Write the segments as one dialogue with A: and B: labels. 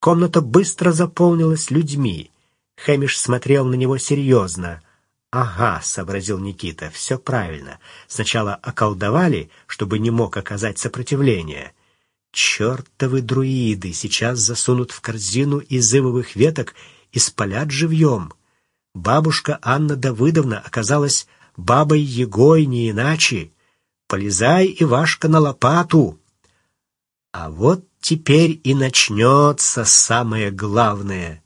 A: Комната быстро заполнилась людьми. Хэмиш смотрел на него серьезно. «Ага», — сообразил Никита, — «все правильно. Сначала околдовали, чтобы не мог оказать сопротивление. Чертовы друиды сейчас засунут в корзину из ивовых веток и спалят живьем. Бабушка Анна Давыдовна оказалась бабой Егой не иначе. Полезай, Ивашка, на лопату. А вот теперь и начнется самое главное.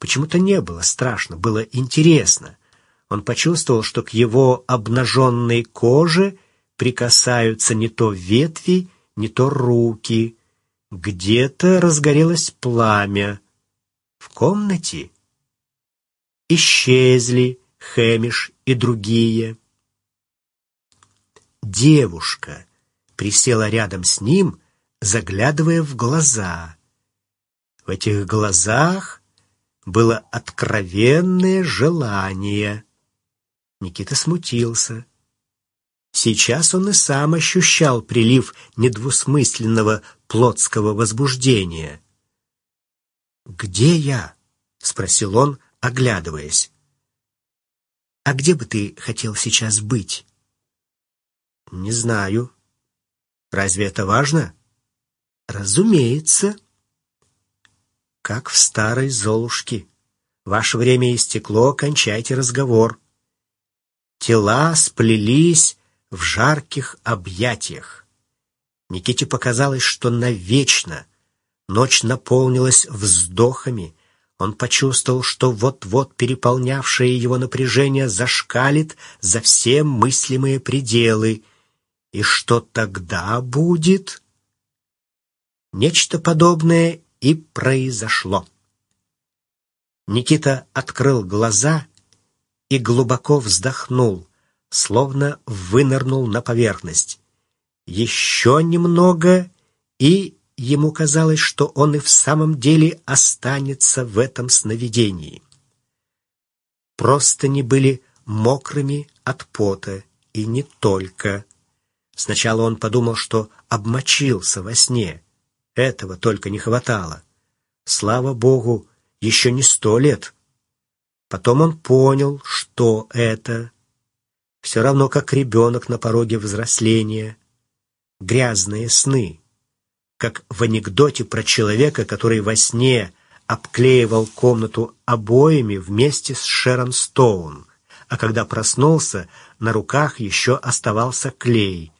A: Почему-то не было страшно, было интересно. Он почувствовал, что к его обнаженной коже прикасаются не то ветви, не то руки. Где-то разгорелось пламя. В комнате исчезли Хэмиш и другие. Девушка присела рядом с ним, заглядывая в глаза. В этих глазах было откровенное желание. Никита смутился. Сейчас он и сам ощущал прилив недвусмысленного плотского возбуждения. «Где я?» — спросил он, оглядываясь. «А где бы ты хотел сейчас быть?» «Не знаю. Разве это важно?» «Разумеется». «Как в старой Золушке. Ваше время истекло, кончайте разговор». Тела сплелись в жарких объятиях. Никите показалось, что навечно. Ночь наполнилась вздохами. Он почувствовал, что вот-вот переполнявшее его напряжение зашкалит за все мыслимые пределы. И что тогда будет? Нечто подобное и произошло. Никита открыл глаза и глубоко вздохнул словно вынырнул на поверхность. Еще немного, и ему казалось, что он и в самом деле останется в этом сновидении. Просто не были мокрыми от пота, и не только. Сначала он подумал, что обмочился во сне. Этого только не хватало. Слава богу, еще не сто лет. Потом он понял, что это все равно как ребенок на пороге взросления. Грязные сны, как в анекдоте про человека, который во сне обклеивал комнату обоями вместе с Шерон Стоун, а когда проснулся, на руках еще оставался клей.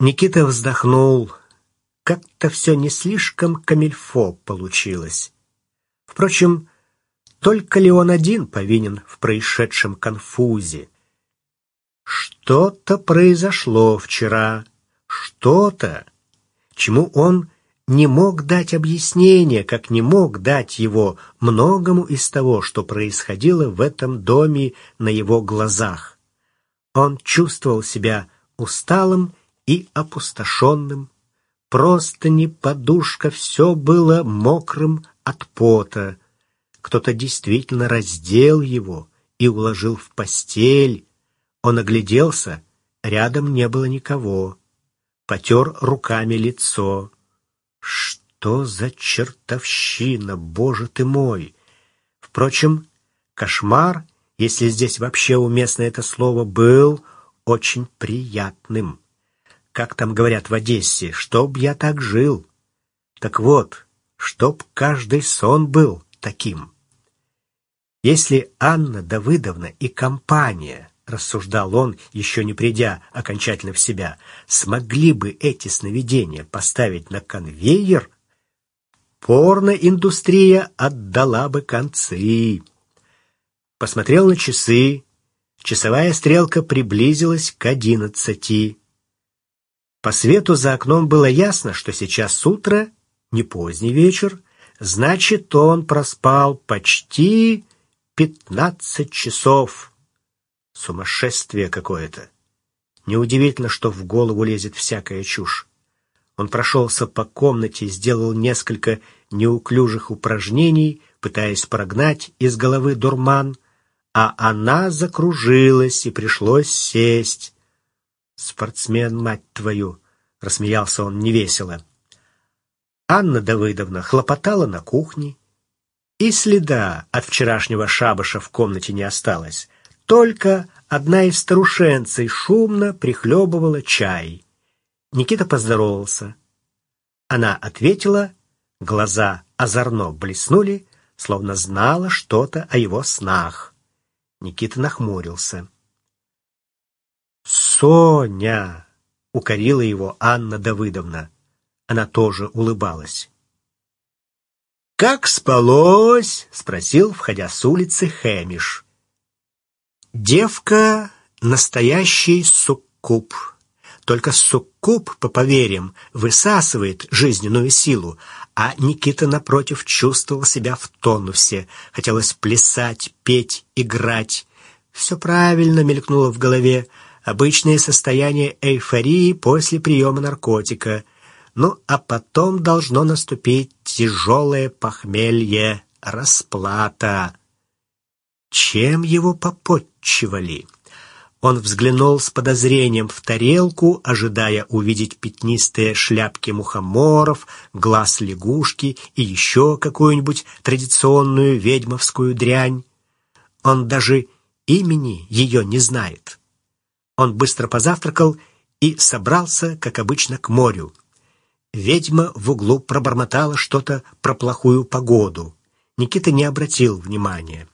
A: Никита вздохнул. Как-то все не слишком камильфо получилось. Впрочем, только ли он один повинен в происшедшем конфузе? Что-то произошло вчера, что-то, чему он не мог дать объяснение, как не мог дать его многому из того, что происходило в этом доме на его глазах. Он чувствовал себя усталым и опустошенным. Просто не подушка, все было мокрым от пота. Кто-то действительно раздел его и уложил в постель. Он огляделся, рядом не было никого. Потер руками лицо. Что за чертовщина, боже ты мой! Впрочем, кошмар, если здесь вообще уместно это слово, был очень приятным. Как там говорят в Одессе, чтоб я так жил. Так вот, чтоб каждый сон был таким. Если Анна Давыдовна и компания, рассуждал он, еще не придя окончательно в себя, смогли бы эти сновидения поставить на конвейер, порноиндустрия отдала бы концы. Посмотрел на часы. Часовая стрелка приблизилась к одиннадцати. По свету за окном было ясно, что сейчас утро, не поздний вечер, значит, он проспал почти Пятнадцать часов! Сумасшествие какое-то! Неудивительно, что в голову лезет всякая чушь. Он прошелся по комнате, сделал несколько неуклюжих упражнений, пытаясь прогнать из головы дурман, а она закружилась, и пришлось сесть. «Спортсмен, мать твою!» — рассмеялся он невесело. Анна Давыдовна хлопотала на кухне, и следа от вчерашнего шабаша в комнате не осталось. Только одна из старушенцей шумно прихлебывала чай. Никита поздоровался. Она ответила, глаза озорно блеснули, словно знала что-то о его снах. Никита нахмурился. «Соня!» — укорила его Анна Давыдовна. Она тоже улыбалась. «Как спалось?» — спросил, входя с улицы, Хэмиш. «Девка — настоящий суккуб. Только суккуб, по поверьям, высасывает жизненную силу, а Никита, напротив, чувствовал себя в тонусе. Хотелось плясать, петь, играть. Все правильно мелькнуло в голове. Обычное состояние эйфории после приема наркотика. Ну, а потом должно наступить тяжелое похмелье, расплата. Чем его попотчевали? Он взглянул с подозрением в тарелку, ожидая увидеть пятнистые шляпки мухоморов, глаз лягушки и еще какую-нибудь традиционную ведьмовскую дрянь. Он даже имени ее не знает. Он быстро позавтракал и собрался, как обычно, к морю. Ведьма в углу пробормотала что-то про плохую погоду. Никита не обратил внимания.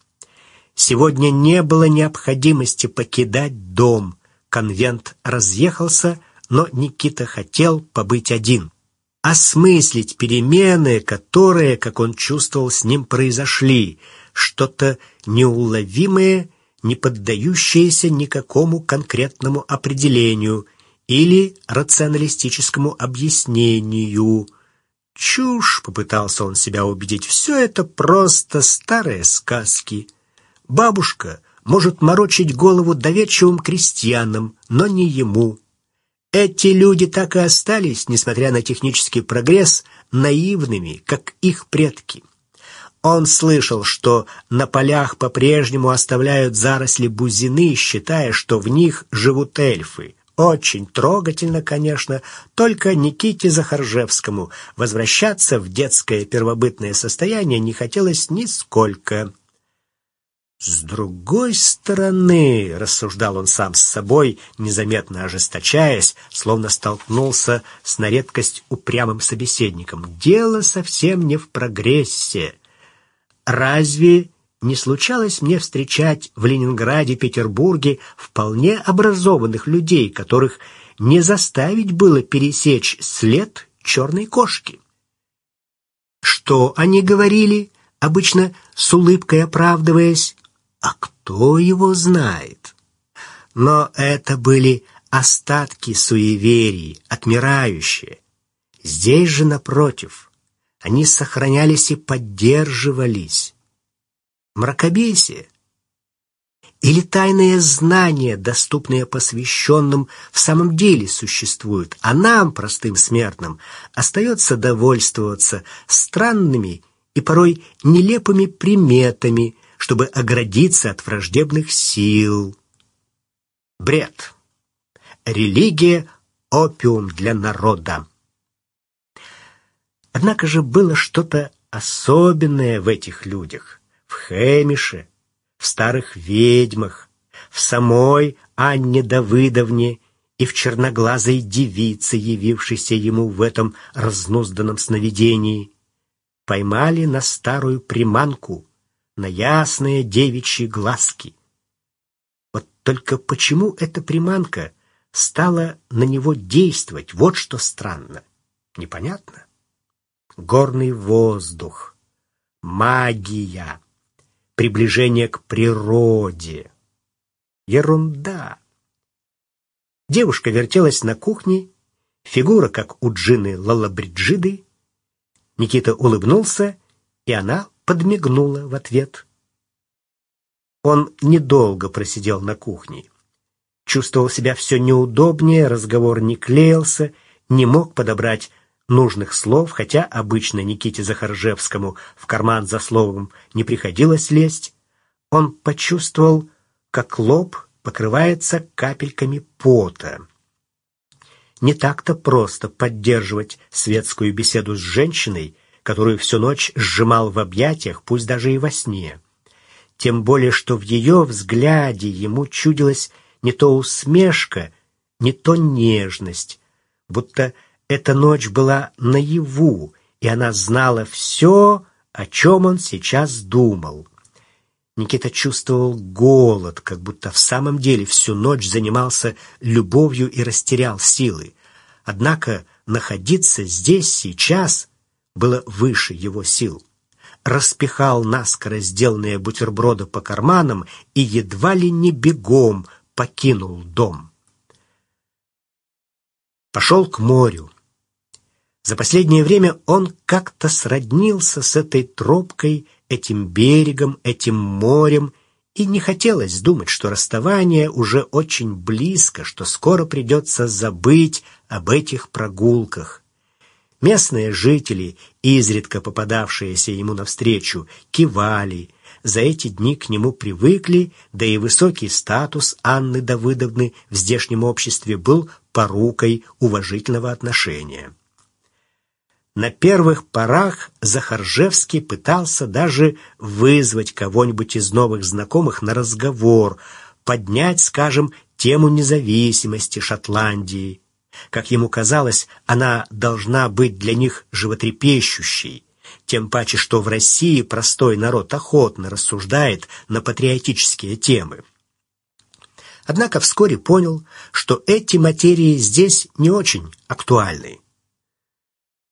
A: Сегодня не было необходимости покидать дом. Конвент разъехался, но Никита хотел побыть один. Осмыслить перемены, которые, как он чувствовал, с ним произошли. Что-то неуловимое, не поддающееся никакому конкретному определению – или рационалистическому объяснению. Чушь, попытался он себя убедить, все это просто старые сказки. Бабушка может морочить голову доверчивым крестьянам, но не ему. Эти люди так и остались, несмотря на технический прогресс, наивными, как их предки. Он слышал, что на полях по-прежнему оставляют заросли бузины, считая, что в них живут эльфы. Очень трогательно, конечно, только Никите Захаржевскому возвращаться в детское первобытное состояние не хотелось нисколько. «С другой стороны», — рассуждал он сам с собой, незаметно ожесточаясь, словно столкнулся с на редкость упрямым собеседником, «дело совсем не в прогрессе. Разве не случалось мне встречать в Ленинграде, Петербурге вполне образованных людей, которых не заставить было пересечь след черной кошки. Что они говорили, обычно с улыбкой оправдываясь, а кто его знает? Но это были остатки суеверий, отмирающие. Здесь же, напротив, они сохранялись и поддерживались мракобесие? Или тайные знания, доступные посвященным, в самом деле существуют, а нам, простым смертным, остается довольствоваться странными и порой нелепыми приметами, чтобы оградиться от враждебных сил? Бред. Религия — опиум для народа. Однако же было что-то особенное в этих людях в Хэмише, в старых ведьмах, в самой Анне Давыдовне и в черноглазой девице, явившейся ему в этом разнузданном сновидении. Поймали на старую приманку, на ясные девичьи глазки. Вот только почему эта приманка стала на него действовать, вот что странно. Непонятно. Горный воздух, магия приближение к природе. Ерунда. Девушка вертелась на кухне, фигура, как у Джины Лалабриджиды. Никита улыбнулся, и она подмигнула в ответ. Он недолго просидел на кухне. Чувствовал себя все неудобнее, разговор не клеился, не мог подобрать нужных слов, хотя обычно Никите Захаржевскому в карман за словом не приходилось лезть, он почувствовал, как лоб покрывается капельками пота. не так-то просто поддерживать светскую беседу с женщиной, которую всю ночь сжимал в объятиях, пусть даже и во сне. Тем более, что в ее взгляде ему чудилась не то усмешка, не то нежность, будто эта ночь была наяву, и она знала все, о чем он сейчас думал. Никита чувствовал голод, как будто в самом деле всю ночь занимался любовью и растерял силы. Однако находиться здесь сейчас было выше его сил. Распихал наскоро сделанные бутерброды по карманам и едва ли не бегом покинул дом. Пошел к морю. За последнее время он как-то сроднился с этой тропкой, этим берегом, этим морем, и не хотелось думать, что расставание уже очень близко, что скоро придется забыть об этих прогулках. Местные жители, изредка попадавшиеся ему навстречу, кивали, за эти дни к нему привыкли, да и высокий статус Анны Давыдовны в здешнем обществе был порукой уважительного отношения. На первых порах Захаржевский пытался даже вызвать кого-нибудь из новых знакомых на разговор, поднять, скажем, тему независимости Шотландии. Как ему казалось, она должна быть для них животрепещущей, тем паче, что в России простой народ охотно рассуждает на патриотические темы. Однако вскоре понял, что эти материи здесь не очень актуальны.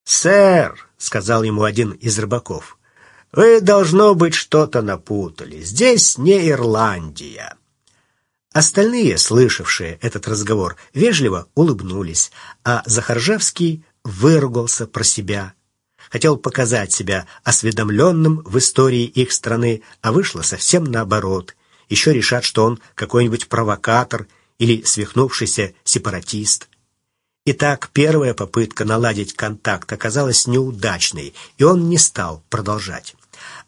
A: «Сэр», — сказал ему один из рыбаков, — «вы, должно быть, что-то напутали. Здесь не Ирландия». Остальные, слышавшие этот разговор, вежливо улыбнулись, а Захаржевский выругался про себя. Хотел показать себя осведомленным в истории их страны, а вышло совсем наоборот. Еще решат, что он какой-нибудь провокатор или свихнувшийся сепаратист. Итак, первая попытка наладить контакт оказалась неудачной, и он не стал продолжать.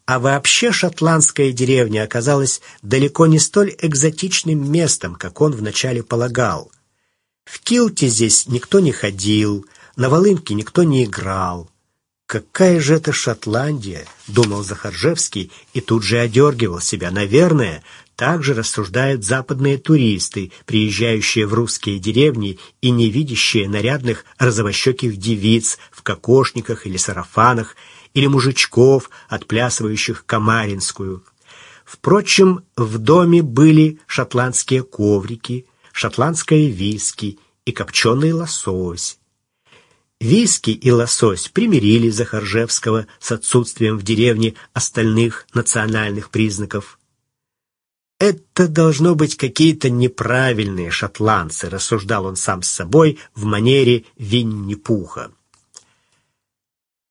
A: А вообще шотландская деревня оказалась далеко не столь экзотичным местом, как он вначале полагал. В килте здесь никто не ходил, на волынке никто не играл. «Какая же это Шотландия?» — думал Захаржевский и тут же одергивал себя. «Наверное, также рассуждают западные туристы, приезжающие в русские деревни и не видящие нарядных розовощеких девиц в кокошниках или сарафанах, или мужичков, отплясывающих камаринскую. Впрочем, в доме были шотландские коврики, шотландское виски и копченый лосось. Виски и лосось примирили Захаржевского с отсутствием в деревне остальных национальных признаков. «Это должно быть какие-то неправильные шотландцы», — рассуждал он сам с собой в манере Винни-Пуха.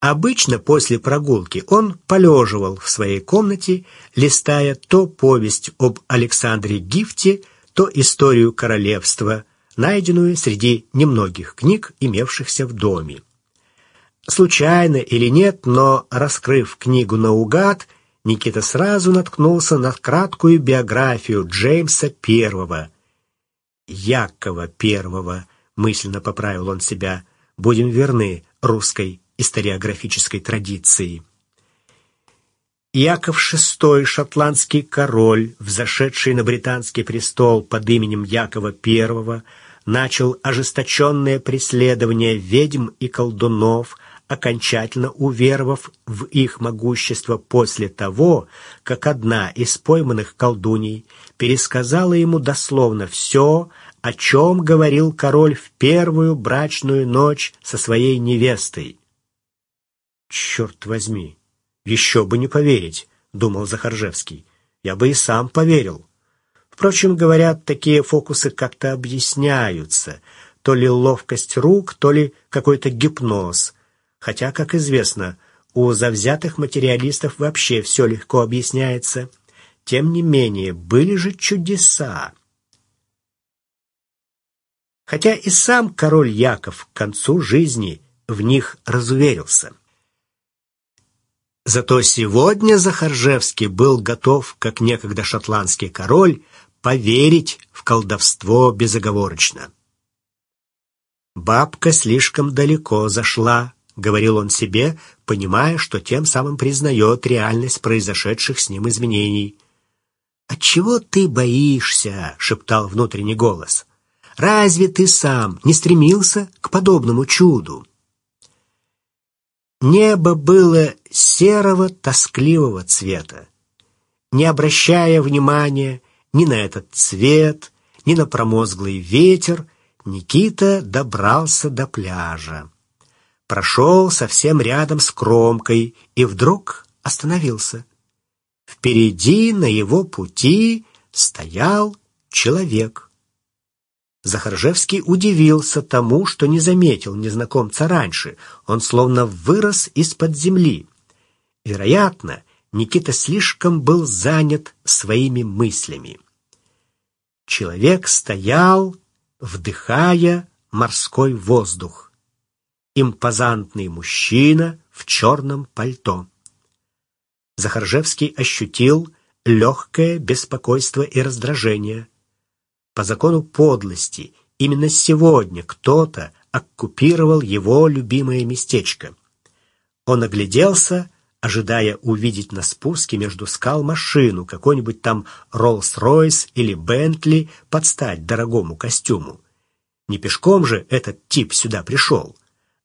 A: Обычно после прогулки он полеживал в своей комнате, листая то повесть об Александре Гифте, то историю королевства, найденную среди немногих книг, имевшихся в доме. Случайно или нет, но, раскрыв книгу наугад, Никита сразу наткнулся на краткую биографию Джеймса Первого. Якова Первого, мысленно поправил он себя, будем верны русской историографической традиции. Яков VI, шотландский король, взошедший на британский престол под именем Якова I, начал ожесточенное преследование ведьм и колдунов, окончательно уверовав в их могущество после того, как одна из пойманных колдуней пересказала ему дословно все, о чем говорил король в первую брачную ночь со своей невестой. «Черт возьми! Еще бы не поверить!» — думал Захаржевский. «Я бы и сам поверил». Впрочем, говорят, такие фокусы как-то объясняются. То ли ловкость рук, то ли какой-то гипноз хотя, как известно, у завзятых материалистов вообще все легко объясняется. Тем не менее, были же чудеса. Хотя и сам король Яков к концу жизни в них разуверился. Зато сегодня Захаржевский был готов, как некогда шотландский король, поверить в колдовство безоговорочно. Бабка слишком далеко зашла, говорил он себе, понимая, что тем самым признает реальность произошедших с ним изменений. «Отчего ты боишься?» — шептал внутренний голос. «Разве ты сам не стремился к подобному чуду?» Небо было серого, тоскливого цвета. Не обращая внимания ни на этот цвет, ни на промозглый ветер, Никита добрался до пляжа. Прошел совсем рядом с кромкой и вдруг остановился. Впереди на его пути стоял человек. Захаржевский удивился тому, что не заметил незнакомца раньше. Он словно вырос из-под земли. Вероятно, Никита слишком был занят своими мыслями. Человек стоял, вдыхая морской воздух. Импозантный мужчина в черном пальто. Захаржевский ощутил легкое беспокойство и раздражение. По закону подлости именно сегодня кто-то оккупировал его любимое местечко. Он огляделся, ожидая увидеть на спуске между скал машину, какой-нибудь там Роллс-Ройс или Бентли под стать дорогому костюму. Не пешком же этот тип сюда пришел,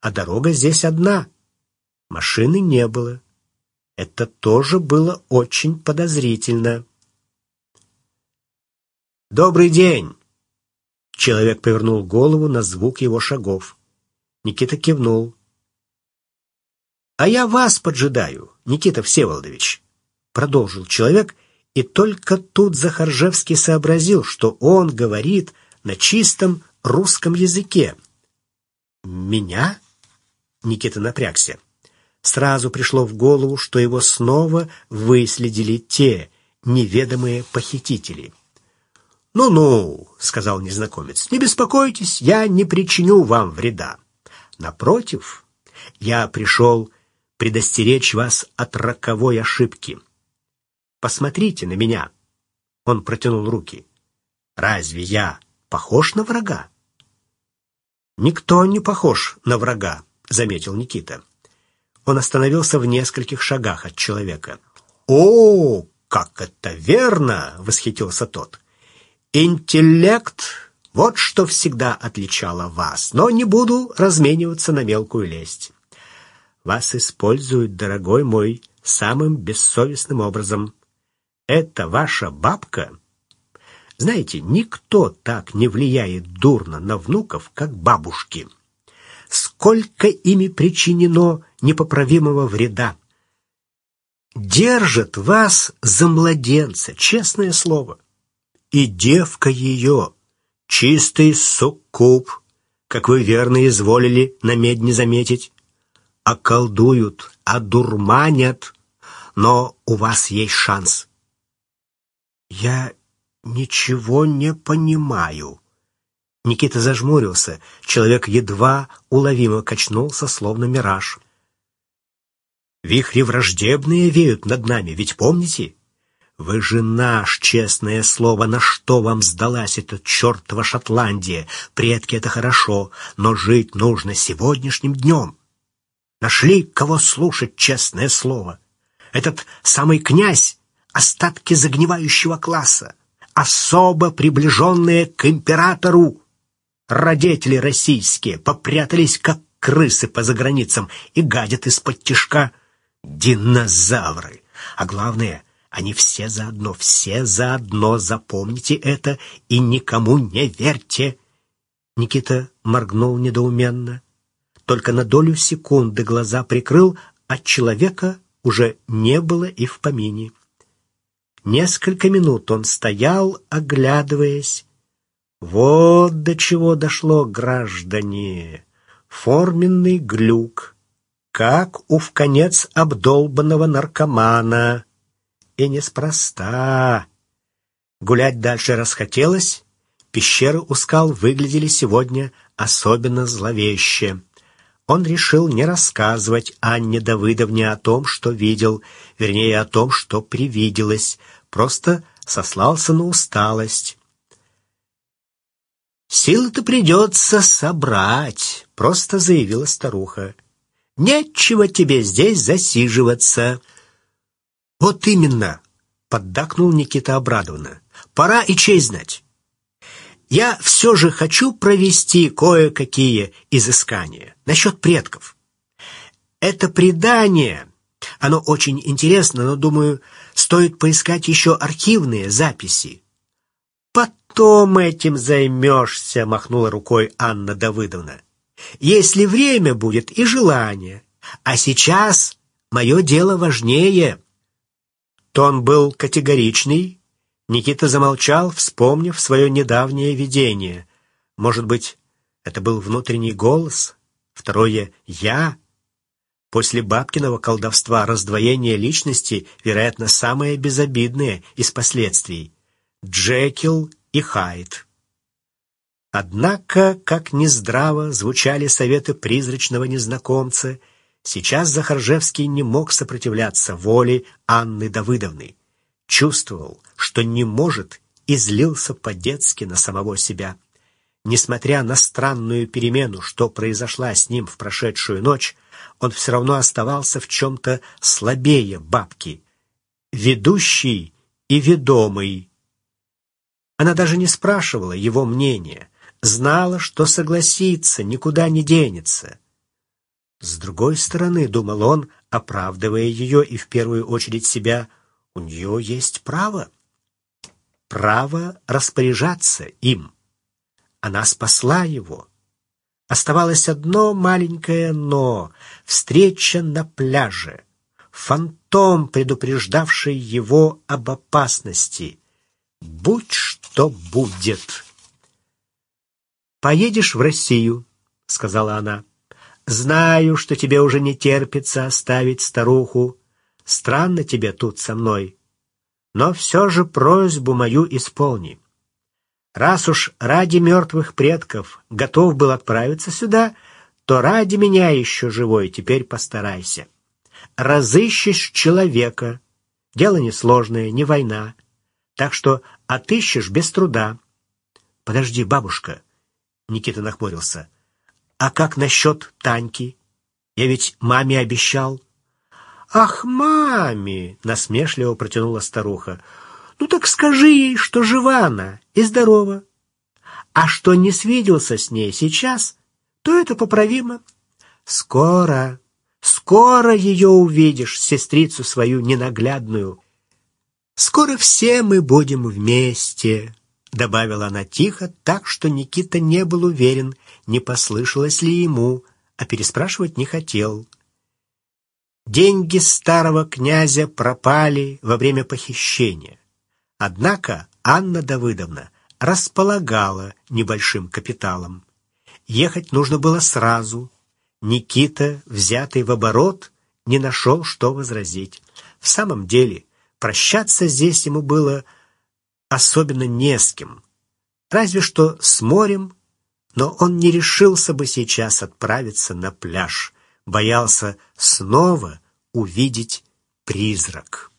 A: а дорога здесь одна. Машины не было. Это тоже было очень подозрительно. «Добрый день!» Человек повернул голову на звук его шагов. Никита кивнул. «А я вас поджидаю, Никита Всеволодович», — продолжил человек, и только тут Захаржевский сообразил, что он говорит на чистом русском языке. «Меня?» — Никита напрягся сразу пришло в голову, что его снова выследили те неведомые похитители. «Ну-ну», — сказал незнакомец, — «не беспокойтесь, я не причиню вам вреда. Напротив, я пришел предостеречь вас от роковой ошибки. Посмотрите на меня». Он протянул руки. «Разве я похож на врага?» «Никто не похож на врага», — заметил Никита. Он остановился в нескольких шагах от человека. «О, как это верно!» — восхитился тот. «Интеллект — вот что всегда отличало вас, но не буду размениваться на мелкую лесть. Вас используют, дорогой мой, самым бессовестным образом. Это ваша бабка?» Знаете, никто так не влияет дурно на внуков, как бабушки. Сколько ими причинено непоправимого вреда. Держит вас за младенца, честное слово. И девка ее, чистый суккуб, как вы верно изволили на медне заметить, околдуют, одурманят, но у вас есть шанс. Я ничего не понимаю. Никита зажмурился, человек едва уловимо качнулся, словно мираж. Вихри враждебные веют над нами, ведь помните? Вы же наш, честное слово, на что вам сдалась эта чертова Шотландия? Предки — это хорошо, но жить нужно сегодняшним днем. Нашли, кого слушать, честное слово. Этот самый князь — остатки загнивающего класса, особо приближенные к императору. Родители российские попрятались, как крысы по заграницам, и гадят из-под тишка — Динозавры. А главное, они все заодно, все заодно, запомните это и никому не верьте. Никита моргнул недоуменно. Только на долю секунды глаза прикрыл, а человека уже не было и в помине. Несколько минут он стоял, оглядываясь. Вот до чего дошло, граждане. Форменный глюк как у вконец обдолбанного наркомана. И неспроста. Гулять дальше расхотелось. Пещеры у скал выглядели сегодня особенно зловеще. Он решил не рассказывать Анне Давыдовне о том, что видел, вернее, о том, что привиделось, просто сослался на усталость. «Силы-то придется собрать», — просто заявила старуха. «Нечего тебе здесь засиживаться». «Вот именно», — поддакнул Никита обрадованно. «Пора и честь знать. Я все же хочу провести кое-какие изыскания насчет предков. Это предание, оно очень интересно, но, думаю, стоит поискать еще архивные записи. Потом этим займешься, махнула рукой Анна Давыдовна. Если время будет и желание. А сейчас мое дело важнее. Тон был категоричный. Никита замолчал, вспомнив свое недавнее видение. Может быть, это был внутренний голос? Второе — «я»? После бабкиного колдовства раздвоение личности, вероятно, самое безобидное из последствий. Джекил и Хайд. Однако, как нездраво звучали советы призрачного незнакомца, сейчас Захаржевский не мог сопротивляться воле Анны Давыдовны. Чувствовал, что не может, и злился по-детски на самого себя. Несмотря на странную перемену, что произошла с ним в прошедшую ночь, он все равно оставался в чем-то слабее бабки. Ведущий и ведомый. Она даже не спрашивала его мнения, знала, что согласится, никуда не денется. С другой стороны, думал он, оправдывая ее и в первую очередь себя, у нее есть право. Право распоряжаться им. Она спасла его. Оставалось одно маленькое «но» — встреча на пляже. Фантом, предупреждавший его об опасности. «Будь что будет!» «Поедешь в Россию», — сказала она. «Знаю, что тебе уже не терпится оставить старуху. Странно тебе тут со мной. Но все же просьбу мою исполни. Раз уж ради мертвых предков готов был отправиться сюда, то ради меня еще живой теперь постарайся. Разыщешь человека. Дело несложное, не война. Так что отыщешь без труда. Подожди, бабушка. Никита нахмурился. А как насчет Таньки? Я ведь маме обещал. Ах, маме! Насмешливо протянула старуха. Ну так скажи ей, что жива она и здорова. А что не свиделся с ней сейчас, то это поправимо. Скоро, скоро ее увидишь, сестрицу свою ненаглядную. Скоро все мы будем вместе, добавила она тихо, так что Никита не был уверен, не послышалось ли ему, а переспрашивать не хотел. Деньги старого князя пропали во время похищения. Однако Анна Давыдовна располагала небольшим капиталом. Ехать нужно было сразу. Никита, взятый в оборот, не нашел, что возразить. В самом деле, прощаться здесь ему было особенно не с кем. Разве что с морем, но он не решился бы сейчас отправиться на пляж. Боялся снова увидеть призрак.